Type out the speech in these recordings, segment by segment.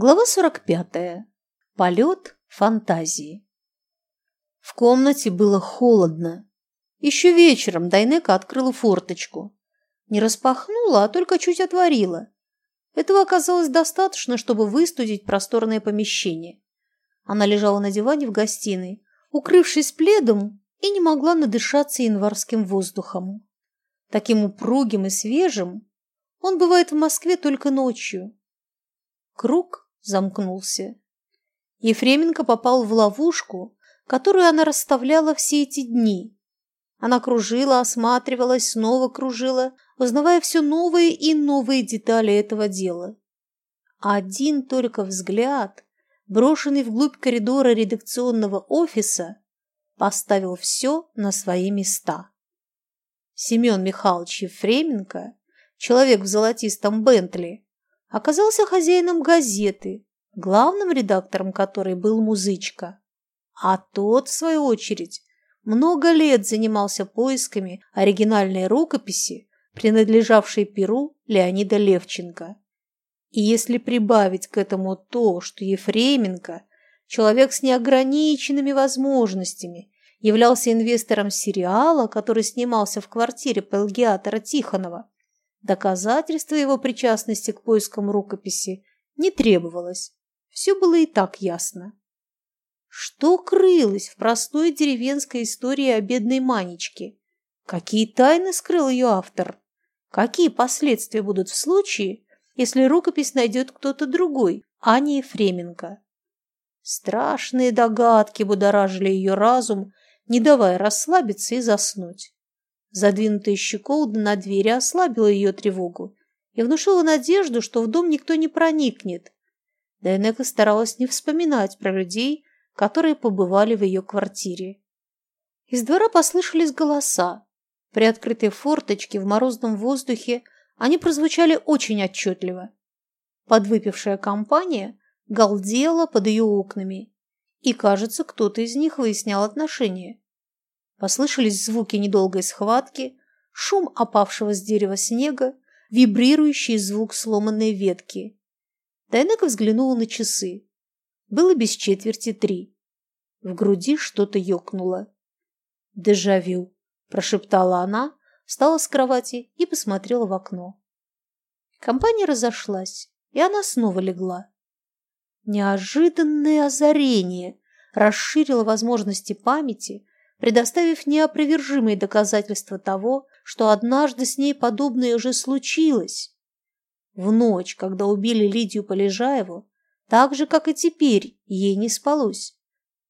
Глава 45. Полет фантазии. В комнате было холодно. Еще вечером Дайнека открыла форточку. Не распахнула, а только чуть отворила. Этого оказалось достаточно, чтобы выстудить просторное помещение. Она лежала на диване в гостиной, укрывшись пледом, и не могла надышаться январским воздухом. Таким упругим и свежим он бывает в Москве только ночью. Круг замкнулся. Ефременко попал в ловушку, которую она расставляла все эти дни. Она кружила, осматривалась, снова кружила, узнавая все новые и новые детали этого дела. Один только взгляд, брошенный вглубь коридора редакционного офиса, поставил все на свои места. Семен Михайлович Ефременко, человек в золотистом Бентли, оказался хозяином газеты, главным редактором которой был музычка. А тот, в свою очередь, много лет занимался поисками оригинальной рукописи, принадлежавшей Перу Леонида Левченко. И если прибавить к этому то, что Ефременко, человек с неограниченными возможностями, являлся инвестором сериала, который снимался в квартире плагиатора Тихонова, доказательства его причастности к поискам рукописи не требовалось. Все было и так ясно. Что крылось в простой деревенской истории о бедной Манечке? Какие тайны скрыл ее автор? Какие последствия будут в случае, если рукопись найдет кто-то другой, а не Ефременко? Страшные догадки будоражили ее разум, не давая расслабиться и заснуть. Задвинутая щеколда на двери ослабила ее тревогу и внушила надежду, что в дом никто не проникнет, Дайнека старалась не вспоминать про людей, которые побывали в ее квартире. Из двора послышались голоса. При открытой форточке в морозном воздухе они прозвучали очень отчетливо. Подвыпившая компания галдела под ее окнами, и, кажется, кто-то из них выяснял отношения. Послышались звуки недолгой схватки, шум опавшего с дерева снега, вибрирующий звук сломанной ветки. Дайнека взглянула на часы. Было без четверти три. В груди что-то ёкнуло. «Дежавю», – прошептала она, встала с кровати и посмотрела в окно. Компания разошлась, и она снова легла. Неожиданное озарение расширило возможности памяти, предоставив неопровержимые доказательства того, что однажды с ней подобное уже случилось. В ночь, когда убили Лидию Полежаеву, так же, как и теперь, ей не спалось.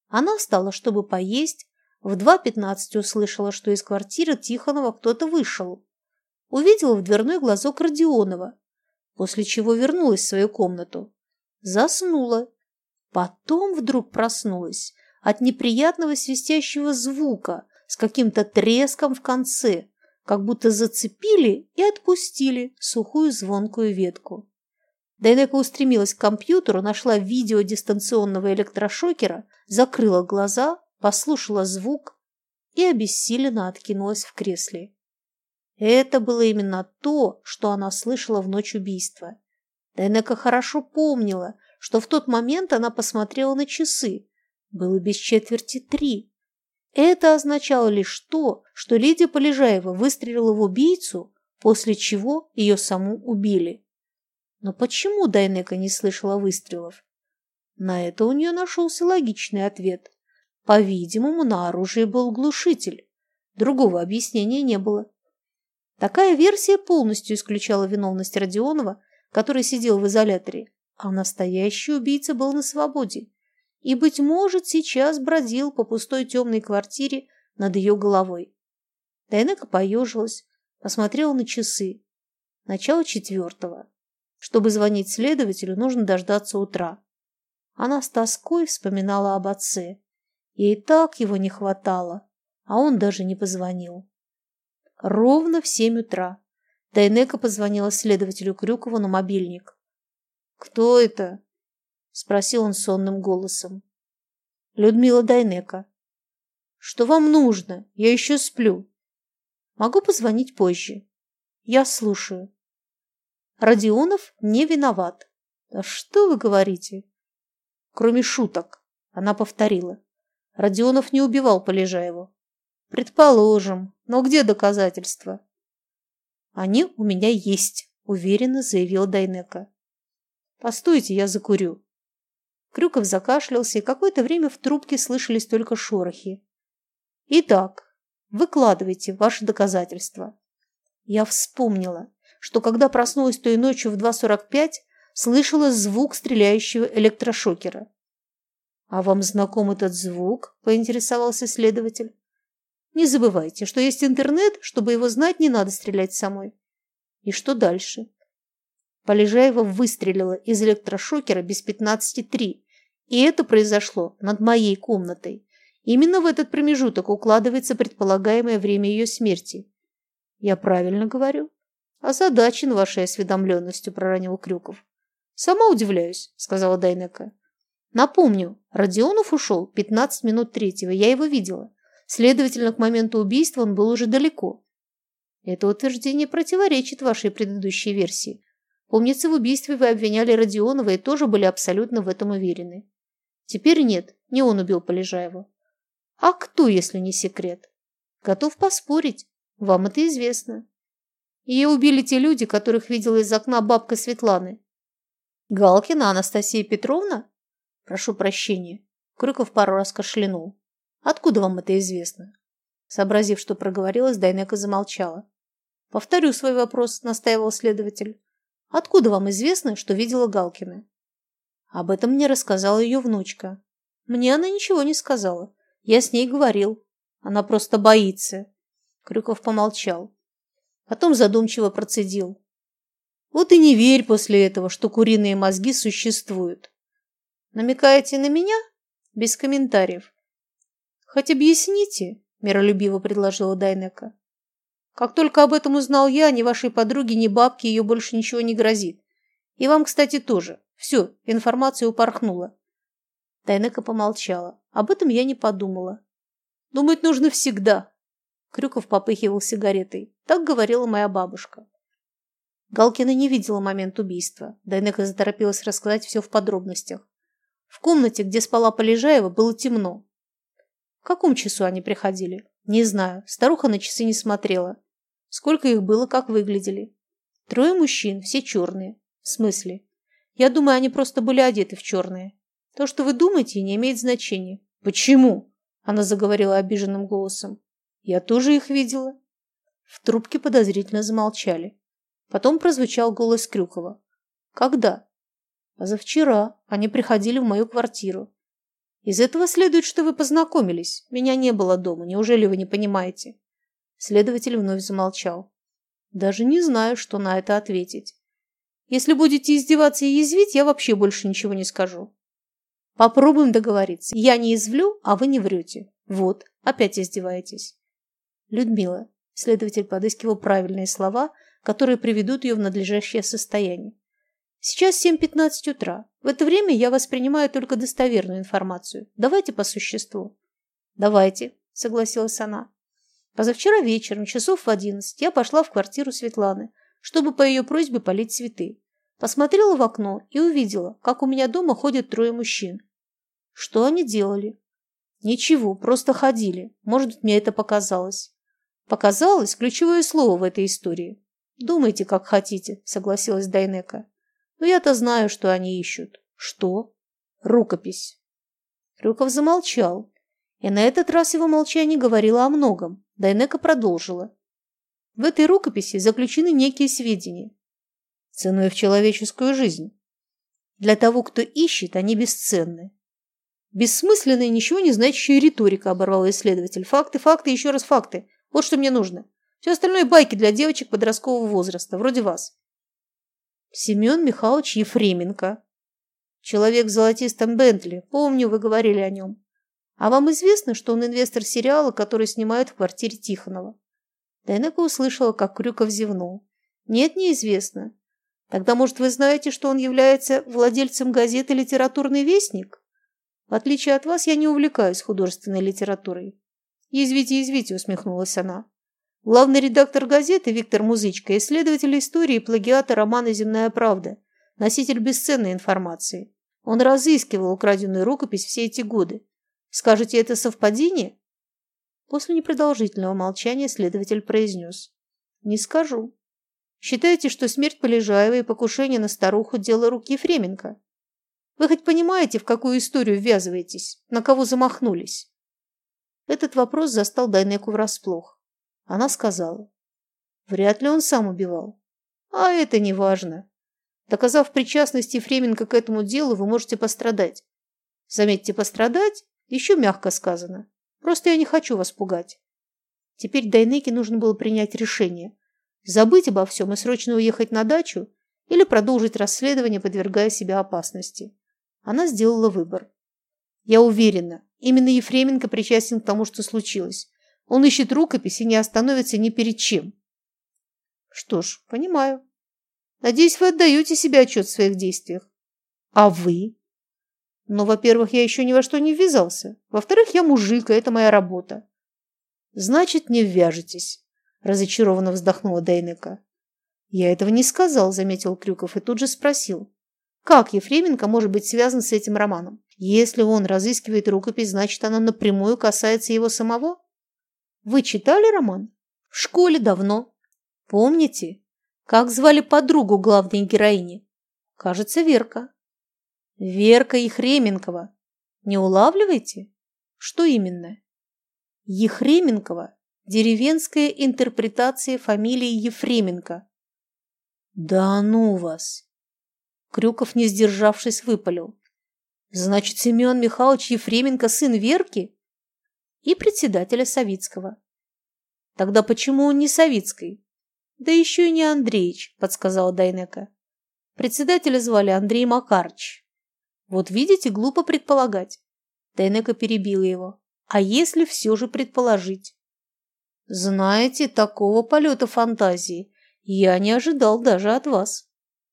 Она встала, чтобы поесть, в 2.15 услышала, что из квартиры Тихонова кто-то вышел. Увидела в дверной глазок Родионова, после чего вернулась в свою комнату. Заснула. Потом вдруг проснулась от неприятного свистящего звука с каким-то треском в конце, как будто зацепили и отпустили сухую звонкую ветку. Дайнека устремилась к компьютеру, нашла видео дистанционного электрошокера, закрыла глаза, послушала звук и обессиленно откинулась в кресле. Это было именно то, что она слышала в ночь убийства. Дайнека хорошо помнила, что в тот момент она посмотрела на часы. Было без четверти три. Это означало лишь то, что Лидия Полежаева выстрелила в убийцу, после чего ее саму убили. Но почему Дайнека не слышала выстрелов? На это у нее нашелся логичный ответ. По-видимому, на оружии был глушитель. Другого объяснения не было. Такая версия полностью исключала виновность Родионова, который сидел в изоляторе, а настоящий убийца был на свободе и, быть может, сейчас бродил по пустой темной квартире над ее головой. Дайнека поежилась, посмотрела на часы. Начало четвертого. Чтобы звонить следователю, нужно дождаться утра. Она с тоской вспоминала об отце. Ей так его не хватало, а он даже не позвонил. Ровно в семь утра Дайнека позвонила следователю Крюкову на мобильник. «Кто это?» Спросил он сонным голосом. Людмила Дайнека. Что вам нужно? Я еще сплю. Могу позвонить позже. Я слушаю. Родионов не виноват. Да что вы говорите? Кроме шуток, она повторила. Родионов не убивал Полежаеву. Предположим, но где доказательства? Они у меня есть, уверенно заявил Дайнека. Постойте, я закурю. Крюков закашлялся, и какое-то время в трубке слышались только шорохи. Итак, выкладывайте ваши доказательства. Я вспомнила, что когда проснулась той ночью в 2.45, слышала звук стреляющего электрошокера. «А вам знаком этот звук?» – поинтересовался следователь. «Не забывайте, что есть интернет, чтобы его знать, не надо стрелять самой». «И что дальше?» Полежаева выстрелила из электрошокера без пятнадцати три, и это произошло над моей комнатой. Именно в этот промежуток укладывается предполагаемое время ее смерти. Я правильно говорю? Озадачен вашей осведомленностью, проронил Крюков. Сама удивляюсь, сказала Дайнека. Напомню, Родионов ушел 15 минут третьего, я его видела. Следовательно, к моменту убийства он был уже далеко. Это утверждение противоречит вашей предыдущей версии. Помнится, в убийстве вы обвиняли Родионова и тоже были абсолютно в этом уверены. Теперь нет, не он убил Полежаева. А кто, если не секрет? Готов поспорить. Вам это известно. Ее убили те люди, которых видела из окна бабка Светланы. Галкина Анастасия Петровна? Прошу прощения. Крюков пару раз кашлянул. Откуда вам это известно? Сообразив, что проговорилась, Дайнека замолчала. Повторю свой вопрос, настаивал следователь. Откуда вам известно, что видела Галкина? Об этом мне рассказала ее внучка. Мне она ничего не сказала. Я с ней говорил. Она просто боится. Крюков помолчал. Потом задумчиво процедил. Вот и не верь после этого, что куриные мозги существуют. Намекаете на меня? Без комментариев. Хоть объясните, миролюбиво предложила Дайнека. Как только об этом узнал я, ни вашей подруге, ни бабке ее больше ничего не грозит. И вам, кстати, тоже. Все, информация упорхнула. Тайнека помолчала. Об этом я не подумала. Думать нужно всегда. Крюков попыхивал сигаретой. Так говорила моя бабушка. Галкина не видела момент убийства. Дайнека заторопилась рассказать все в подробностях. В комнате, где спала Полежаева, было темно. В каком часу они приходили? Не знаю. Старуха на часы не смотрела. Сколько их было, как выглядели? Трое мужчин, все черные. В смысле? Я думаю, они просто были одеты в черное. То, что вы думаете, не имеет значения. Почему? Она заговорила обиженным голосом. Я тоже их видела. В трубке подозрительно замолчали. Потом прозвучал голос Крюкова. Когда? Позавчера. Они приходили в мою квартиру. Из этого следует, что вы познакомились. Меня не было дома. Неужели вы не понимаете? Следователь вновь замолчал. Даже не знаю, что на это ответить. Если будете издеваться и язвить, я вообще больше ничего не скажу. Попробуем договориться. Я не извлю, а вы не врете. Вот, опять издеваетесь. Людмила. Следователь подыскивал правильные слова, которые приведут ее в надлежащее состояние. Сейчас 7.15 утра. В это время я воспринимаю только достоверную информацию. Давайте по существу. Давайте, согласилась она. Позавчера вечером, часов в одиннадцать, я пошла в квартиру Светланы, чтобы по ее просьбе полить цветы. Посмотрела в окно и увидела, как у меня дома ходят трое мужчин. Что они делали? Ничего, просто ходили. Может мне это показалось. Показалось ключевое слово в этой истории. Думайте, как хотите, согласилась Дайнека. Но я-то знаю, что они ищут. Что? Рукопись. Крюков замолчал. И на этот раз его молчание говорило о многом. Дайнека продолжила. В этой рукописи заключены некие сведения. Ценой в человеческую жизнь. Для того, кто ищет, они бесценны. Бессмысленная, ничего не значащая риторика, оборвал исследователь. Факты, факты, еще раз факты. Вот что мне нужно. Все остальное байки для девочек подросткового возраста, вроде вас. Семен Михайлович Ефременко. Человек в золотистом Бентли. Помню, вы говорили о нем. А вам известно, что он инвестор сериала, который снимают в квартире Тихонова? Тайнека услышала, как Крюков зевнул. «Нет, неизвестно. Тогда, может, вы знаете, что он является владельцем газеты «Литературный вестник»? В отличие от вас, я не увлекаюсь художественной литературой». «Язвите, язвите», — усмехнулась она. Главный редактор газеты Виктор Музычка, исследователь истории и плагиата романа «Земная правда». Носитель бесценной информации. Он разыскивал украденную рукопись все эти годы. Скажете, это совпадение? После непродолжительного молчания следователь произнес. Не скажу. Считаете, что смерть Полежаева и покушение на старуху – дело рук Ефременко? Вы хоть понимаете, в какую историю ввязываетесь? На кого замахнулись? Этот вопрос застал Дайнеку врасплох. Она сказала. Вряд ли он сам убивал. А это не важно. Доказав причастность Ефременко к этому делу, вы можете пострадать. Заметьте, пострадать еще мягко сказано. Просто я не хочу вас пугать. Теперь Дайнеке нужно было принять решение. Забыть обо всем и срочно уехать на дачу или продолжить расследование, подвергая себя опасности. Она сделала выбор. Я уверена, именно Ефременко причастен к тому, что случилось. Он ищет рукопись и не остановится ни перед чем. Что ж, понимаю. Надеюсь, вы отдаете себе отчет в своих действиях. А вы? Ну, во-первых, я еще ни во что не ввязался. Во-вторых, я мужик, и это моя работа. Значит, не ввяжетесь, разочарованно вздохнула Дейнека. Я этого не сказал, заметил Крюков и тут же спросил. Как Ефременко может быть связан с этим романом? Если он разыскивает рукопись, значит, она напрямую касается его самого? Вы читали роман? В школе давно. Помните, как звали подругу главной героини? Кажется, Верка. Верка Ехременкова. Не улавливаете? Что именно? Ехременкова – деревенская интерпретация фамилии Ефременко. Да ну вас! Крюков, не сдержавшись, выпалил. Значит, Семен Михайлович Ефременко сын Верки? И председателя Савицкого. Тогда почему он не Савицкой? Да еще и не Андреич, подсказал Дайнека. Председателя звали Андрей Макарыч. Вот видите, глупо предполагать. Дайнека перебила его. А если все же предположить? Знаете, такого полета фантазии я не ожидал даже от вас.